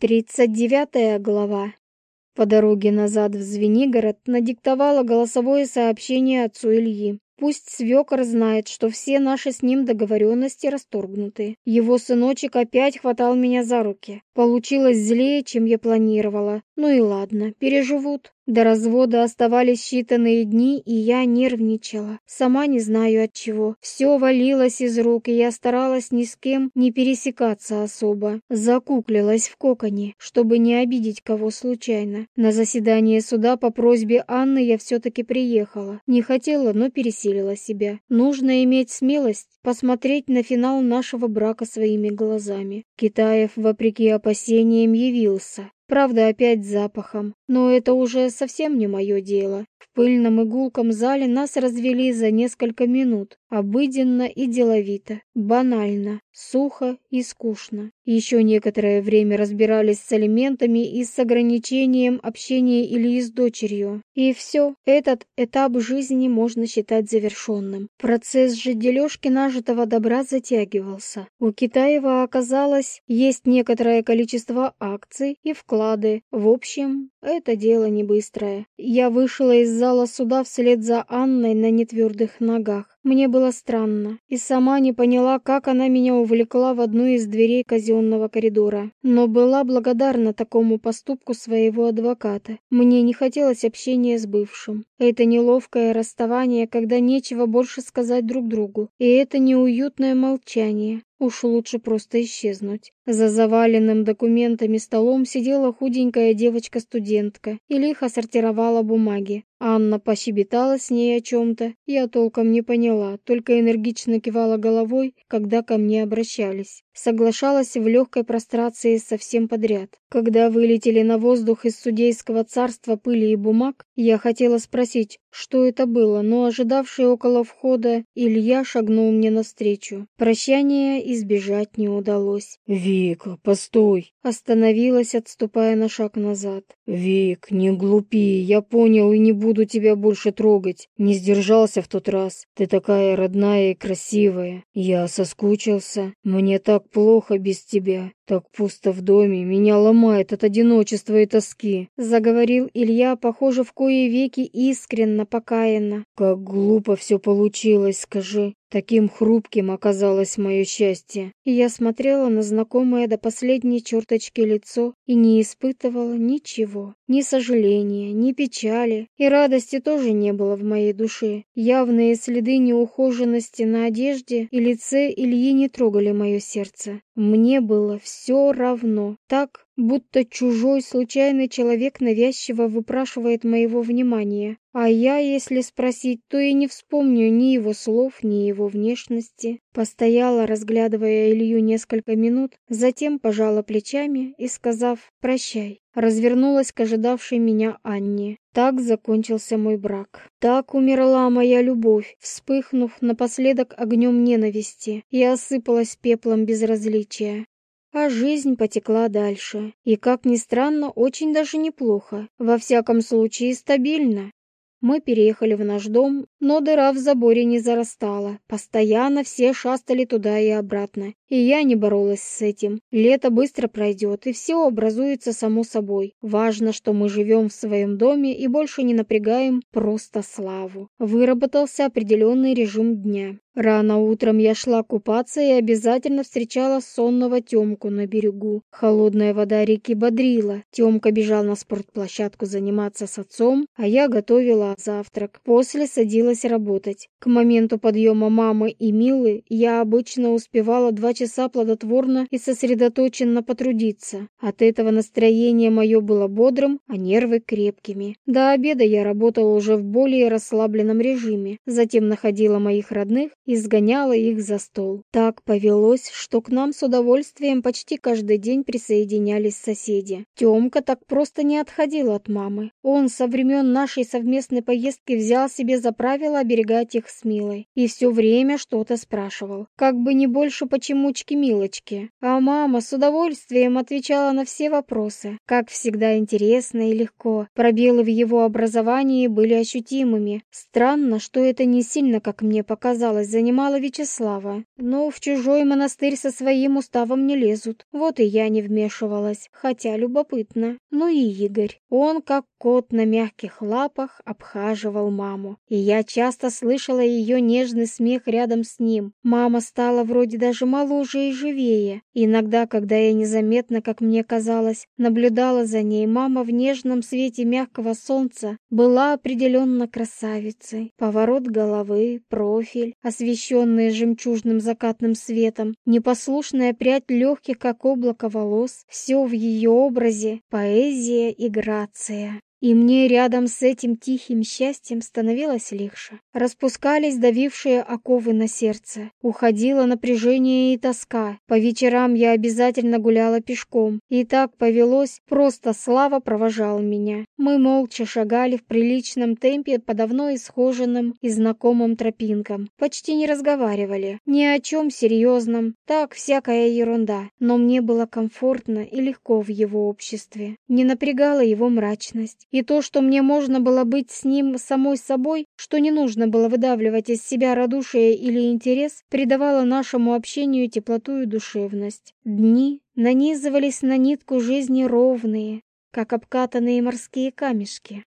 Тридцать девятая глава. По дороге назад в Звенигород надиктовала голосовое сообщение отцу Ильи. Пусть свекор знает, что все наши с ним договоренности расторгнуты. Его сыночек опять хватал меня за руки. Получилось злее, чем я планировала. Ну и ладно, переживут. До развода оставались считанные дни, и я нервничала. Сама не знаю от чего. Все валилось из рук, и я старалась ни с кем не пересекаться особо. Закуклилась в коконе, чтобы не обидеть кого случайно. На заседание суда по просьбе Анны я все-таки приехала. Не хотела, но пересилила себя. Нужно иметь смелость посмотреть на финал нашего брака своими глазами. Китаев, вопреки опасениям, явился. Правда, опять запахом, но это уже совсем не мое дело. В пыльном и гулком зале нас развели за несколько минут, обыденно и деловито, банально, сухо и скучно. Еще некоторое время разбирались с алиментами и с ограничением общения Ильи с дочерью. И все, этот этап жизни можно считать завершенным. Процесс же дележки нажитого добра затягивался. У Китаева оказалось, есть некоторое количество акций и вклады. В общем, это дело не быстрое. Я вышла из зала суда вслед за Анной на нетвердых ногах. Мне было странно, и сама не поняла, как она меня увлекла в одну из дверей казенного коридора. Но была благодарна такому поступку своего адвоката. Мне не хотелось общения с бывшим. Это неловкое расставание, когда нечего больше сказать друг другу. И это неуютное молчание. Уж лучше просто исчезнуть. За заваленным документами столом сидела худенькая девочка-студентка и лихо сортировала бумаги. Анна пощебетала с ней о чем-то, я толком не поняла, только энергично кивала головой, когда ко мне обращались. Соглашалась в легкой прострации совсем подряд. Когда вылетели на воздух из судейского царства пыли и бумаг, я хотела спросить, что это было, но ожидавший около входа Илья шагнул мне навстречу. Прощания избежать не удалось. «Вика, постой!» Остановилась, отступая на шаг назад. «Вик, не глупи, я понял и не буду тебя больше трогать. Не сдержался в тот раз. Ты такая родная и красивая. Я соскучился. Мне так плохо без тебя. Так пусто в доме, меня ломает от одиночества и тоски. Заговорил Илья, похоже, в кои веки искренно, покаянно. Как глупо все получилось, скажи. Таким хрупким оказалось мое счастье. И я смотрела на знакомое до последней черточки лицо и не испытывала ничего. Ни сожаления, ни печали. И радости тоже не было в моей душе. Явные следы неухоженности на одежде и лице Ильи не трогали мое сердце. Мне было все равно. Так, будто чужой случайный человек навязчиво выпрашивает моего внимания. А я, если спросить, то и не вспомню ни его слов, ни его внешности. Постояла, разглядывая Илью несколько минут, затем пожала плечами и, сказав «прощай», развернулась к ожидавшей меня Анне. Так закончился мой брак. Так умерла моя любовь, вспыхнув напоследок огнем ненависти и осыпалась пеплом безразличия. А жизнь потекла дальше. И, как ни странно, очень даже неплохо. Во всяком случае, стабильно. Мы переехали в наш дом, но дыра в заборе не зарастала. Постоянно все шастали туда и обратно. И я не боролась с этим. Лето быстро пройдет, и все образуется само собой. Важно, что мы живем в своем доме и больше не напрягаем просто славу. Выработался определенный режим дня. Рано утром я шла купаться и обязательно встречала сонного Тёмку на берегу. Холодная вода реки бодрила. Тёмка бежал на спортплощадку заниматься с отцом, а я готовила завтрак. После садилась работать. К моменту подъема мамы и Милы я обычно успевала два часа плодотворно и сосредоточенно потрудиться. От этого настроение мое было бодрым, а нервы крепкими. До обеда я работала уже в более расслабленном режиме. Затем находила моих родных и сгоняла их за стол. Так повелось, что к нам с удовольствием почти каждый день присоединялись соседи. Тёмка так просто не отходил от мамы. Он со времен нашей совместной поездки взял себе за правило оберегать их с Милой. И все время что-то спрашивал. Как бы не больше, почему мамочки-милочки, а мама с удовольствием отвечала на все вопросы, как всегда интересно и легко. Пробелы в его образовании были ощутимыми. Странно, что это не сильно, как мне показалось, занимало Вячеслава. Но в чужой монастырь со своим уставом не лезут. Вот и я не вмешивалась, хотя любопытно. Ну и Игорь. Он, как кот на мягких лапах, обхаживал маму. И я часто слышала ее нежный смех рядом с ним. Мама стала вроде даже моложе и живее. Иногда, когда я незаметно, как мне казалось, наблюдала за ней, мама в нежном свете мягкого солнца была определенно красавицей. Поворот головы, профиль, освещенный жемчужным закатным светом, непослушная прядь легких, как облако волос, все в ее образе, поэзия и грация. И мне рядом с этим тихим счастьем становилось легче. Распускались давившие оковы на сердце. Уходило напряжение и тоска. По вечерам я обязательно гуляла пешком. И так повелось, просто Слава провожал меня. Мы молча шагали в приличном темпе по давно исхоженным и знакомым тропинкам. Почти не разговаривали. Ни о чем серьезном. Так, всякая ерунда. Но мне было комфортно и легко в его обществе. Не напрягала его мрачность. И то, что мне можно было быть с ним самой собой, что не нужно было выдавливать из себя радушие или интерес, придавало нашему общению теплоту и душевность. Дни нанизывались на нитку жизни ровные, как обкатанные морские камешки.